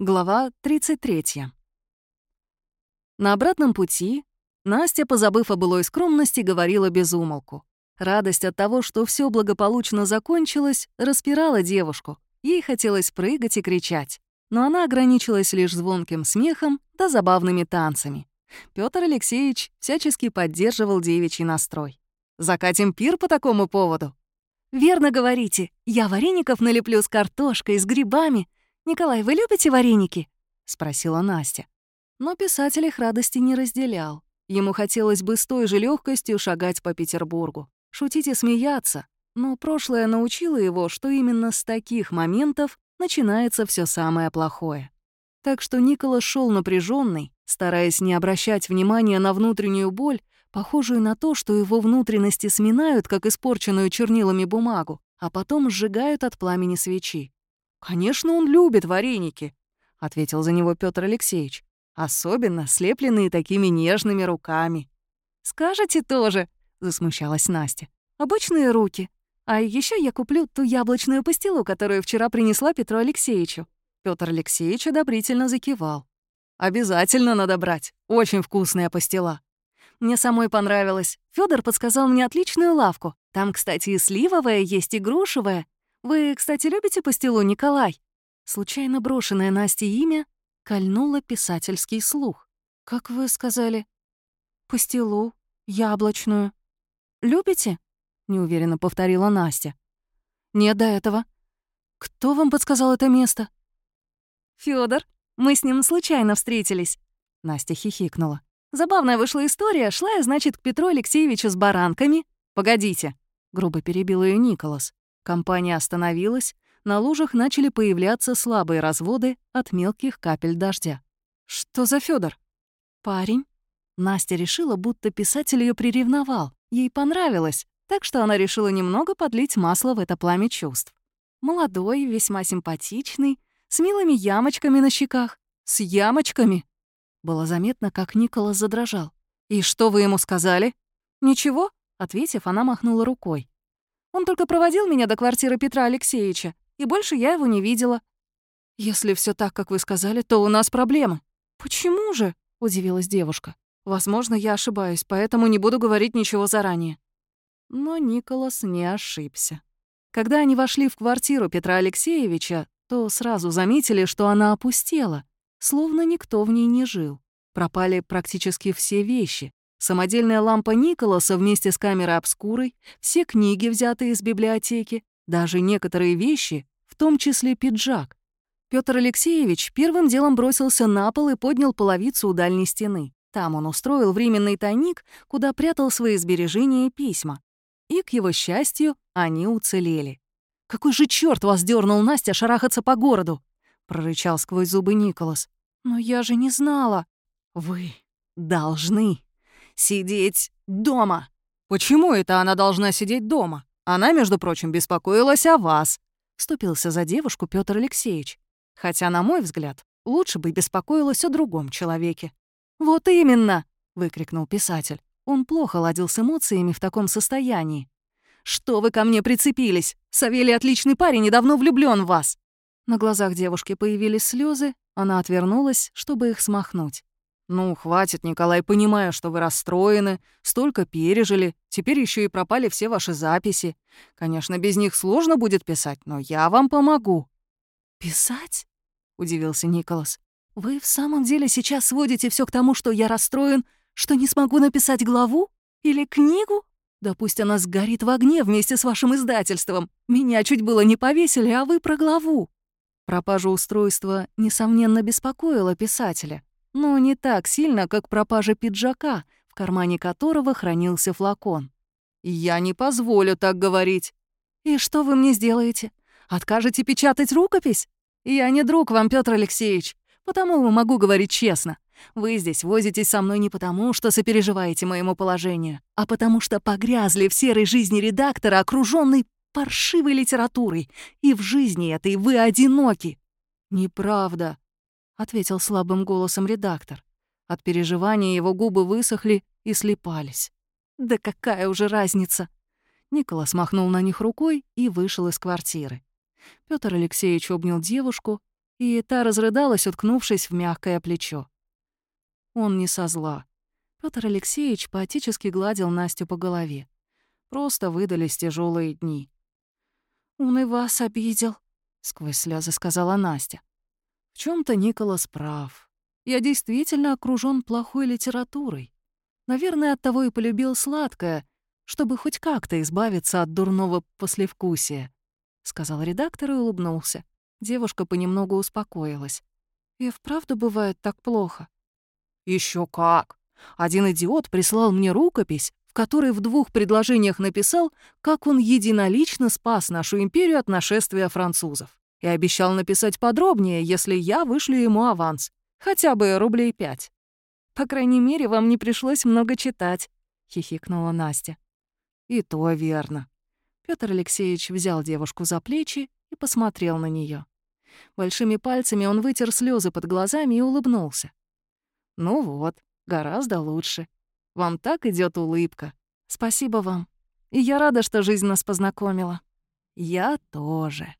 Глава 33. На обратном пути Настя, позабыв о былой скромности, говорила без умолку. Радость от того, что все благополучно закончилось, распирала девушку. Ей хотелось прыгать и кричать. Но она ограничилась лишь звонким смехом да забавными танцами. Петр Алексеевич всячески поддерживал девичий настрой. «Закатим пир по такому поводу?» «Верно говорите. Я вареников налеплю с картошкой, с грибами, «Николай, вы любите вареники?» — спросила Настя. Но писатель их радости не разделял. Ему хотелось бы с той же легкостью шагать по Петербургу, шутить и смеяться, но прошлое научило его, что именно с таких моментов начинается все самое плохое. Так что Никола шел напряженный, стараясь не обращать внимания на внутреннюю боль, похожую на то, что его внутренности сминают, как испорченную чернилами бумагу, а потом сжигают от пламени свечи. «Конечно, он любит вареники», — ответил за него Петр Алексеевич. «Особенно слепленные такими нежными руками». «Скажете тоже», — засмущалась Настя. «Обычные руки. А еще я куплю ту яблочную пастилу, которую вчера принесла Петру Алексеевичу». Петр Алексеевич одобрительно закивал. «Обязательно надо брать. Очень вкусная пастила». Мне самой понравилось. Федор подсказал мне отличную лавку. Там, кстати, и сливовая есть, и грушевая. Вы, кстати, любите пастилу, Николай?» Случайно брошенное Насте имя кольнуло писательский слух. «Как вы сказали?» «Пастилу, яблочную. Любите?» — неуверенно повторила Настя. «Нет до этого. Кто вам подсказал это место?» Федор. Мы с ним случайно встретились». Настя хихикнула. «Забавная вышла история. Шла я, значит, к Петру Алексеевичу с баранками». «Погодите», — грубо перебил ее Николас. Компания остановилась, на лужах начали появляться слабые разводы от мелких капель дождя. «Что за Федор? «Парень». Настя решила, будто писатель ее приревновал. Ей понравилось, так что она решила немного подлить масло в это пламя чувств. Молодой, весьма симпатичный, с милыми ямочками на щеках. С ямочками? Было заметно, как Николас задрожал. «И что вы ему сказали?» «Ничего», — ответив, она махнула рукой. Он только проводил меня до квартиры Петра Алексеевича, и больше я его не видела. Если все так, как вы сказали, то у нас проблемы. Почему же? удивилась девушка. Возможно, я ошибаюсь, поэтому не буду говорить ничего заранее. Но Николас не ошибся. Когда они вошли в квартиру Петра Алексеевича, то сразу заметили, что она опустела, словно никто в ней не жил. Пропали практически все вещи, самодельная лампа Николаса вместе с камерой обскурой, все книги, взятые из библиотеки, даже некоторые вещи, в том числе пиджак. Петр Алексеевич первым делом бросился на пол и поднял половицу у дальней стены. Там он устроил временный тайник, куда прятал свои сбережения и письма. И, к его счастью, они уцелели. «Какой же черт вас дернул Настя шарахаться по городу?» — прорычал сквозь зубы Николас. «Но я же не знала». «Вы должны сидеть дома». «Почему это она должна сидеть дома? Она, между прочим, беспокоилась о вас», — вступился за девушку Петр Алексеевич. Хотя, на мой взгляд, лучше бы беспокоилась о другом человеке. «Вот именно!» — выкрикнул писатель. Он плохо ладил с эмоциями в таком состоянии. «Что вы ко мне прицепились? Савелий отличный парень и давно влюблён в вас!» На глазах девушки появились слезы, она отвернулась, чтобы их смахнуть. «Ну, хватит, Николай, понимаю, что вы расстроены, столько пережили, теперь еще и пропали все ваши записи. Конечно, без них сложно будет писать, но я вам помогу». «Писать?» — удивился Николас. «Вы в самом деле сейчас сводите все к тому, что я расстроен, что не смогу написать главу? Или книгу? Да пусть она сгорит в огне вместе с вашим издательством. Меня чуть было не повесили, а вы про главу». Пропажа устройства, несомненно, беспокоила писателя но не так сильно, как пропажа пиджака, в кармане которого хранился флакон. «Я не позволю так говорить». «И что вы мне сделаете? Откажете печатать рукопись? Я не друг вам, Петр Алексеевич, потому могу говорить честно. Вы здесь возитесь со мной не потому, что сопереживаете моему положению, а потому что погрязли в серой жизни редактора, окружённой паршивой литературой, и в жизни этой вы одиноки». «Неправда», — ответил слабым голосом редактор. От переживания его губы высохли и слепались. «Да какая уже разница?» Николас махнул на них рукой и вышел из квартиры. Петр Алексеевич обнял девушку И та разрыдалась, уткнувшись в мягкое плечо. Он не со зла. Пётр Алексеевич поотечески гладил Настю по голове. Просто выдались тяжелые дни. «Он и вас обидел», — сквозь слезы сказала Настя. В чем то Николас прав. Я действительно окружен плохой литературой. Наверное, оттого и полюбил сладкое, чтобы хоть как-то избавиться от дурного послевкусия», — сказал редактор и улыбнулся. Девушка понемногу успокоилась. «И вправду бывает так плохо?» Еще как! Один идиот прислал мне рукопись, в которой в двух предложениях написал, как он единолично спас нашу империю от нашествия французов. И обещал написать подробнее, если я вышлю ему аванс. Хотя бы рублей пять. «По крайней мере, вам не пришлось много читать», — хихикнула Настя. «И то верно». Петр Алексеевич взял девушку за плечи и посмотрел на нее. Большими пальцами он вытер слезы под глазами и улыбнулся. «Ну вот, гораздо лучше. Вам так идет улыбка. Спасибо вам. И я рада, что жизнь нас познакомила». «Я тоже».